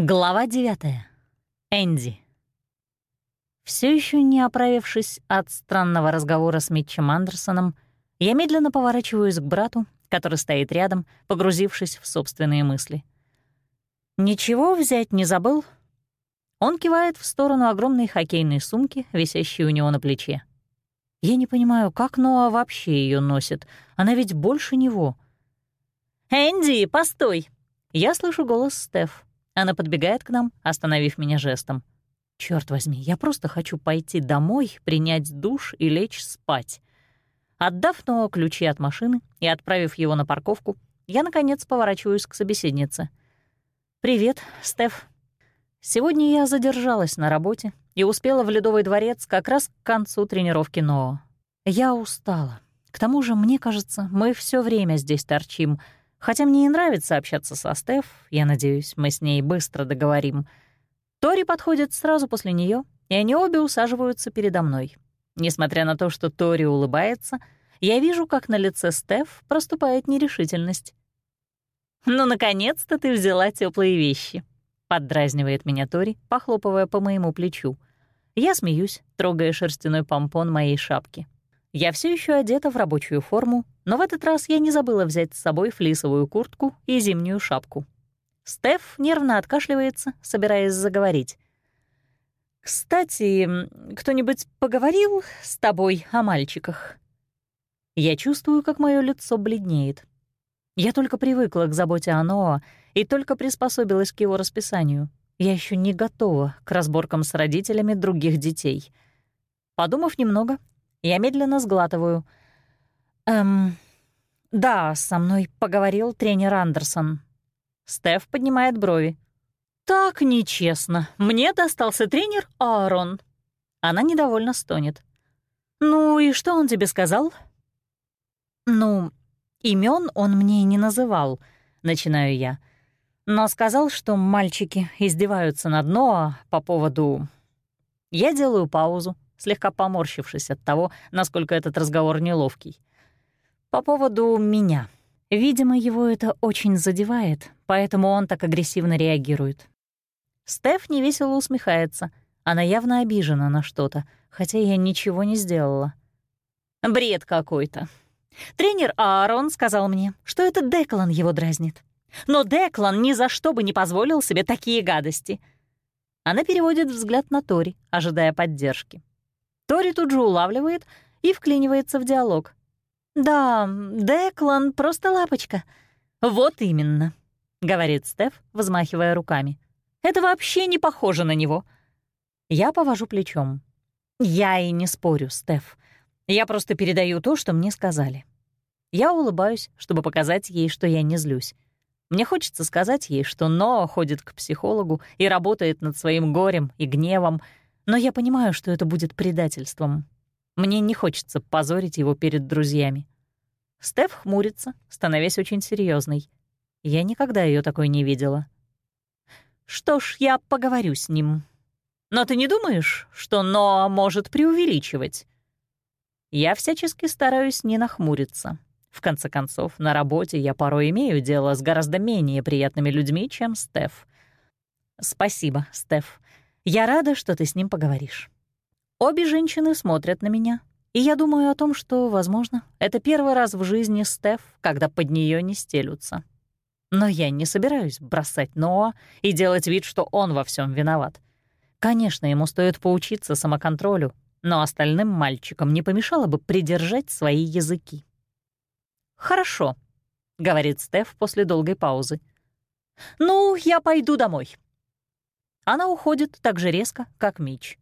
Глава 9. Энди. Все еще не оправившись от странного разговора с Митчем Андерсоном, я медленно поворачиваюсь к брату, который стоит рядом, погрузившись в собственные мысли. «Ничего взять не забыл?» Он кивает в сторону огромной хоккейной сумки, висящей у него на плече. Я не понимаю, как Ноа вообще ее носит. Она ведь больше него. «Энди, постой!» Я слышу голос Стеф. Она подбегает к нам, остановив меня жестом. Черт возьми, я просто хочу пойти домой, принять душ и лечь спать. Отдав Ноа ключи от машины и отправив его на парковку, я, наконец, поворачиваюсь к собеседнице. «Привет, Стеф. Сегодня я задержалась на работе и успела в Ледовый дворец как раз к концу тренировки Ноа. Я устала. К тому же, мне кажется, мы все время здесь торчим — Хотя мне и нравится общаться со Стеф, я надеюсь, мы с ней быстро договорим. Тори подходит сразу после нее, и они обе усаживаются передо мной. Несмотря на то, что Тори улыбается, я вижу, как на лице Стеф проступает нерешительность. «Ну, наконец-то ты взяла теплые вещи», — поддразнивает меня Тори, похлопывая по моему плечу. Я смеюсь, трогая шерстяной помпон моей шапки. Я все еще одета в рабочую форму, но в этот раз я не забыла взять с собой флисовую куртку и зимнюю шапку. Стеф нервно откашливается, собираясь заговорить. «Кстати, кто-нибудь поговорил с тобой о мальчиках?» Я чувствую, как мое лицо бледнеет. Я только привыкла к заботе о Ноа и только приспособилась к его расписанию. Я еще не готова к разборкам с родителями других детей. Подумав немного, я медленно сглатываю. «Эм, да, со мной поговорил тренер Андерсон». Стеф поднимает брови. «Так нечестно. Мне достался тренер Аарон». Она недовольно стонет. «Ну и что он тебе сказал?» «Ну, имен он мне не называл», — начинаю я. «Но сказал, что мальчики издеваются над Ноа по поводу...» Я делаю паузу, слегка поморщившись от того, насколько этот разговор неловкий. По поводу меня. Видимо, его это очень задевает, поэтому он так агрессивно реагирует. Стеф невесело усмехается. Она явно обижена на что-то, хотя я ничего не сделала. Бред какой-то. Тренер Аарон сказал мне, что это Деклан его дразнит. Но Деклан ни за что бы не позволил себе такие гадости. Она переводит взгляд на Тори, ожидая поддержки. Тори тут же улавливает и вклинивается в диалог. «Да, Деклан просто лапочка». «Вот именно», — говорит Стеф, взмахивая руками. «Это вообще не похоже на него». Я повожу плечом. «Я и не спорю, Стеф. Я просто передаю то, что мне сказали». Я улыбаюсь, чтобы показать ей, что я не злюсь. Мне хочется сказать ей, что Ноа ходит к психологу и работает над своим горем и гневом — но я понимаю, что это будет предательством. Мне не хочется позорить его перед друзьями. Стеф хмурится, становясь очень серьезной. Я никогда ее такой не видела. Что ж, я поговорю с ним. Но ты не думаешь, что Ноа может преувеличивать? Я всячески стараюсь не нахмуриться. В конце концов, на работе я порой имею дело с гораздо менее приятными людьми, чем Стеф. Спасибо, Стеф. Я рада, что ты с ним поговоришь. Обе женщины смотрят на меня, и я думаю о том, что, возможно, это первый раз в жизни Стеф, когда под нее не стелются. Но я не собираюсь бросать Ноа и делать вид, что он во всем виноват. Конечно, ему стоит поучиться самоконтролю, но остальным мальчикам не помешало бы придержать свои языки. «Хорошо», — говорит Стеф после долгой паузы. «Ну, я пойду домой. Она уходит так же резко, как Мич.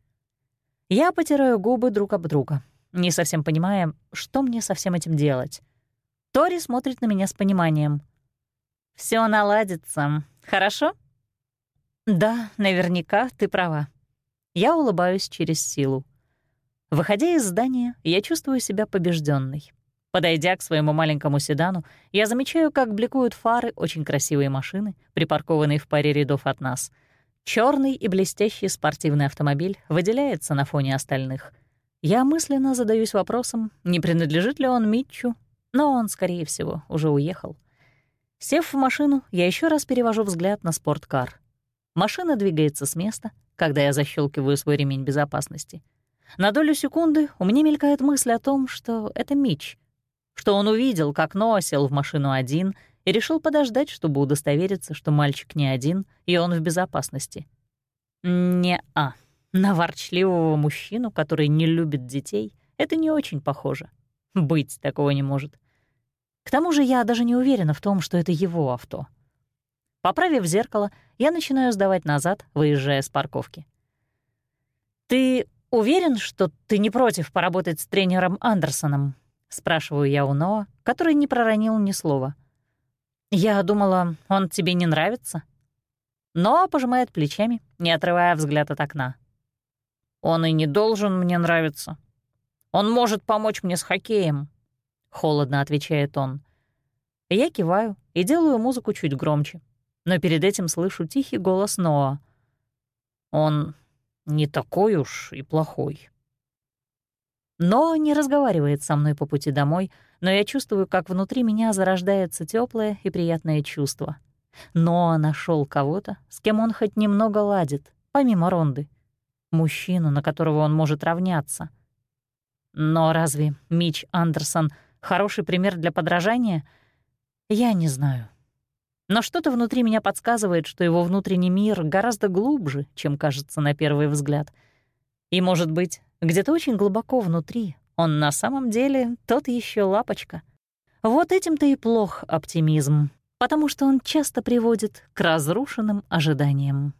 Я потираю губы друг об друга, не совсем понимая, что мне со всем этим делать. Тори смотрит на меня с пониманием. Все наладится, хорошо?» «Да, наверняка ты права». Я улыбаюсь через силу. Выходя из здания, я чувствую себя побежденной. Подойдя к своему маленькому седану, я замечаю, как бликуют фары очень красивой машины, припаркованной в паре рядов от нас — Черный и блестящий спортивный автомобиль выделяется на фоне остальных. Я мысленно задаюсь вопросом, не принадлежит ли он Митчу, но он, скорее всего, уже уехал. Сев в машину, я еще раз перевожу взгляд на спорткар. Машина двигается с места, когда я защелкиваю свой ремень безопасности. На долю секунды у меня мелькает мысль о том, что это Мич, что он увидел, как Ноа в машину один и решил подождать, чтобы удостовериться, что мальчик не один, и он в безопасности. Не-а. На ворчливого мужчину, который не любит детей, это не очень похоже. Быть такого не может. К тому же я даже не уверена в том, что это его авто. Поправив зеркало, я начинаю сдавать назад, выезжая с парковки. «Ты уверен, что ты не против поработать с тренером Андерсоном?» — спрашиваю я у Ноа, который не проронил ни слова. «Я думала, он тебе не нравится?» Ноа пожимает плечами, не отрывая взгляд от окна. «Он и не должен мне нравиться. Он может помочь мне с хоккеем», — холодно отвечает он. Я киваю и делаю музыку чуть громче, но перед этим слышу тихий голос Ноа. «Он не такой уж и плохой». Ноа не разговаривает со мной по пути домой, но я чувствую, как внутри меня зарождается теплое и приятное чувство. Ноа нашел кого-то, с кем он хоть немного ладит, помимо Ронды. Мужчину, на которого он может равняться. Но разве Мич Андерсон — хороший пример для подражания? Я не знаю. Но что-то внутри меня подсказывает, что его внутренний мир гораздо глубже, чем кажется на первый взгляд. И, может быть, где-то очень глубоко внутри он на самом деле тот еще лапочка. Вот этим-то и плох оптимизм, потому что он часто приводит к разрушенным ожиданиям.